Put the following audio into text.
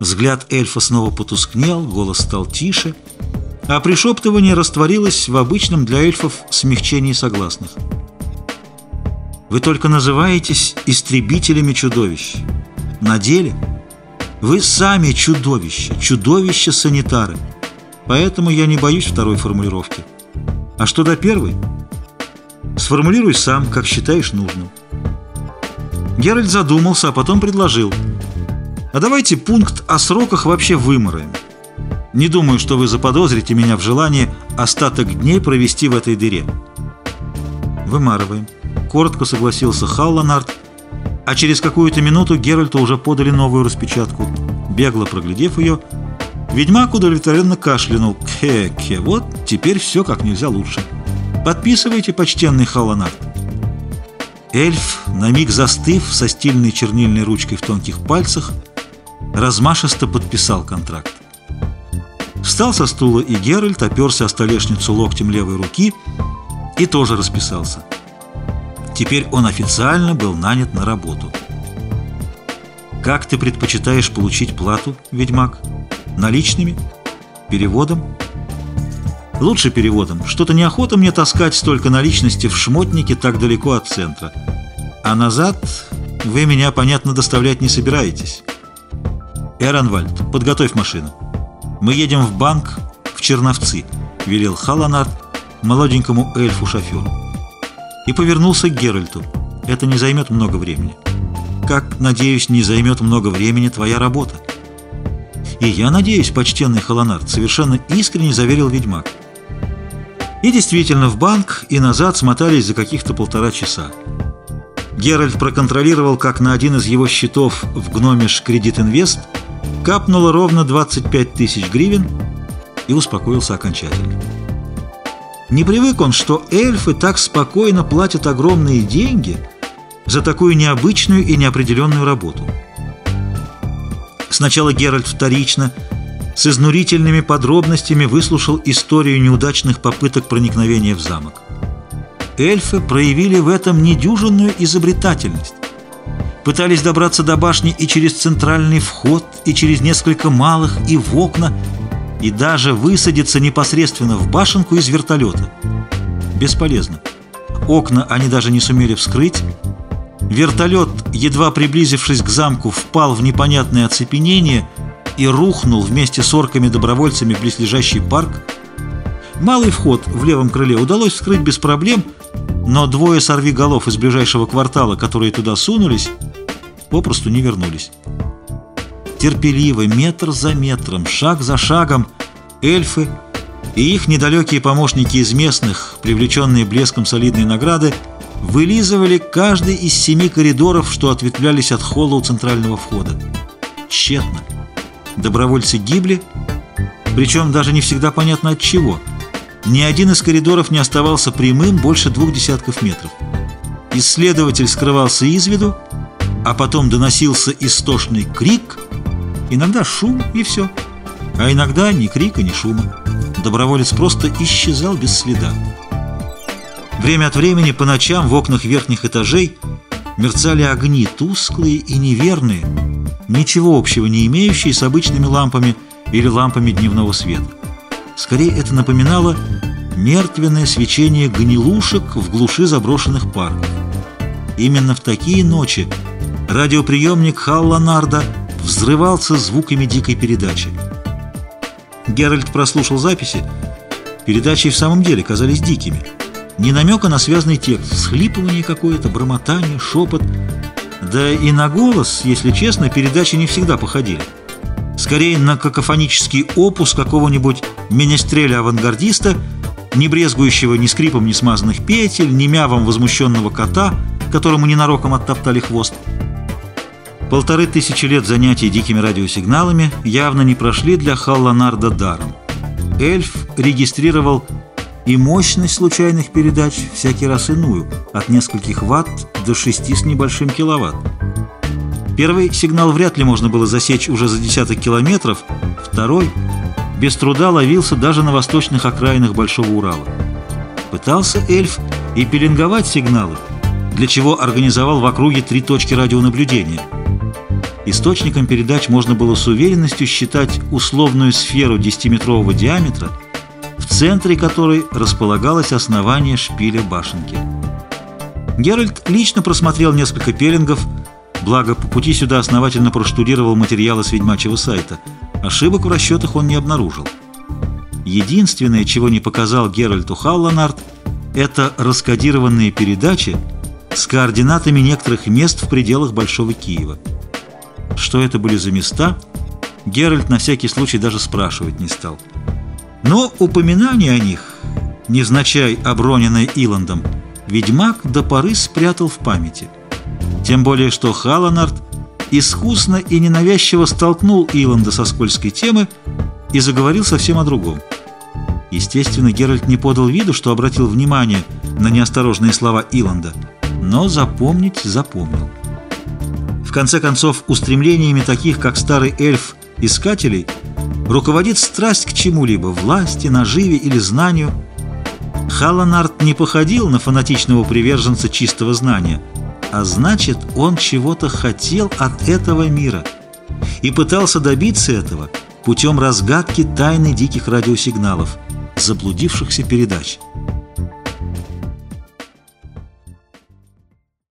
Взгляд эльфа снова потускнел, голос стал тише, а пришептывание растворилось в обычном для эльфов смягчении согласных. Вы только называетесь истребителями чудовищ. На деле вы сами чудовища, чудовища-санитары. Поэтому я не боюсь второй формулировки. А что до первой? Сформулируй сам, как считаешь нужным. Геральт задумался, а потом предложил – а давайте пункт о сроках вообще вымораем. Не думаю, что вы заподозрите меня в желании остаток дней провести в этой дыре. Вымарываем. Коротко согласился Халланард, а через какую-то минуту Геральту уже подали новую распечатку. Бегло проглядев ее, ведьмак удовлетворенно кашлянул. Хе-хе, вот теперь все как нельзя лучше. Подписывайте, почтенный Халланард. Эльф, на миг застыв со стильной чернильной ручкой в тонких пальцах, размашисто подписал контракт. Встал со стула и Геральт, оперся о столешницу локтем левой руки и тоже расписался. Теперь он официально был нанят на работу. «Как ты предпочитаешь получить плату, ведьмак? Наличными? Переводом?» «Лучше переводом. Что-то неохота мне таскать столько наличности в шмотнике так далеко от центра. А назад вы меня, понятно, доставлять не собираетесь». «Эронвальд, подготовь машину. Мы едем в банк в Черновцы», — велел Халанард молоденькому эльфу-шоферу. И повернулся к Геральту. «Это не займет много времени. Как, надеюсь, не займет много времени твоя работа». «И я надеюсь, почтенный Халанард, совершенно искренне заверил ведьмак». И действительно, в банк и назад смотались за каких-то полтора часа. Геральт проконтролировал, как на один из его счетов в Гномиш Кредит Инвест капнуло ровно 25 тысяч гривен и успокоился окончательно. Не привык он, что эльфы так спокойно платят огромные деньги за такую необычную и неопределенную работу. Сначала Геральт вторично, с изнурительными подробностями выслушал историю неудачных попыток проникновения в замок. Эльфы проявили в этом недюжинную изобретательность пытались добраться до башни и через центральный вход, и через несколько малых, и в окна, и даже высадиться непосредственно в башенку из вертолета. Бесполезно. Окна они даже не сумели вскрыть. Вертолет, едва приблизившись к замку, впал в непонятное оцепенение и рухнул вместе с орками-добровольцами в близлежащий парк. Малый вход в левом крыле удалось вскрыть без проблем, но двое сорвиголов из ближайшего квартала, которые туда сунулись, попросту не вернулись. Терпеливо, метр за метром, шаг за шагом, эльфы и их недалекие помощники из местных, привлеченные блеском солидной награды, вылизывали каждый из семи коридоров, что ответвлялись от холла у центрального входа. Тщетно. Добровольцы гибли, причем даже не всегда понятно от чего. Ни один из коридоров не оставался прямым больше двух десятков метров. Исследователь скрывался из виду, а потом доносился истошный крик, иногда шум и все, а иногда ни крика, ни шума. Доброволец просто исчезал без следа. Время от времени по ночам в окнах верхних этажей мерцали огни, тусклые и неверные, ничего общего не имеющие с обычными лампами или лампами дневного света. Скорее это напоминало мертвенное свечение гнилушек в глуши заброшенных парков. Именно в такие ночи радиоприемник Халла Нарда взрывался звуками дикой передачи. Геральт прослушал записи. Передачи в самом деле казались дикими. Ни намека на связанный текст, всхлипывание какое-то, бормотание, шепот. Да и на голос, если честно, передачи не всегда походили. Скорее на какофонический опус какого-нибудь менестреля-авангардиста, не брезгующего ни скрипом ни смазанных петель, ни мявом возмущенного кота, которому ненароком оттоптали хвост. Полторы тысячи лет занятий дикими радиосигналами явно не прошли для Халланарда даром. Эльф регистрировал и мощность случайных передач всякий раз иную, от нескольких ватт до шести с небольшим киловатт. Первый сигнал вряд ли можно было засечь уже за десяток километров, второй без труда ловился даже на восточных окраинах Большого Урала. Пытался эльф и пеленговать сигналы, для чего организовал в округе три точки радионаблюдения – Источником передач можно было с уверенностью считать условную сферу 10-метрового диаметра, в центре которой располагалось основание шпиля башенки. Геральт лично просмотрел несколько пеленгов, благо по пути сюда основательно проштудировал материалы с ведьмачьего сайта. Ошибок в расчетах он не обнаружил. Единственное, чего не показал Геральту Халланард, это раскодированные передачи с координатами некоторых мест в пределах Большого Киева. Что это были за места, Геральт на всякий случай даже спрашивать не стал. Но упоминание о них, невзначай оброненное Иландом, ведьмак до поры спрятал в памяти. Тем более, что Халанард искусно и ненавязчиво столкнул Иланда со скользкой темы и заговорил совсем о другом. Естественно, Геральт не подал виду, что обратил внимание на неосторожные слова Иланда, но запомнить запомнил. В конце концов, устремлениями таких, как старый эльф, искателей, руководит страсть к чему-либо, власти, наживе или знанию. Халланард не походил на фанатичного приверженца чистого знания, а значит, он чего-то хотел от этого мира и пытался добиться этого путем разгадки тайны диких радиосигналов, заблудившихся передач.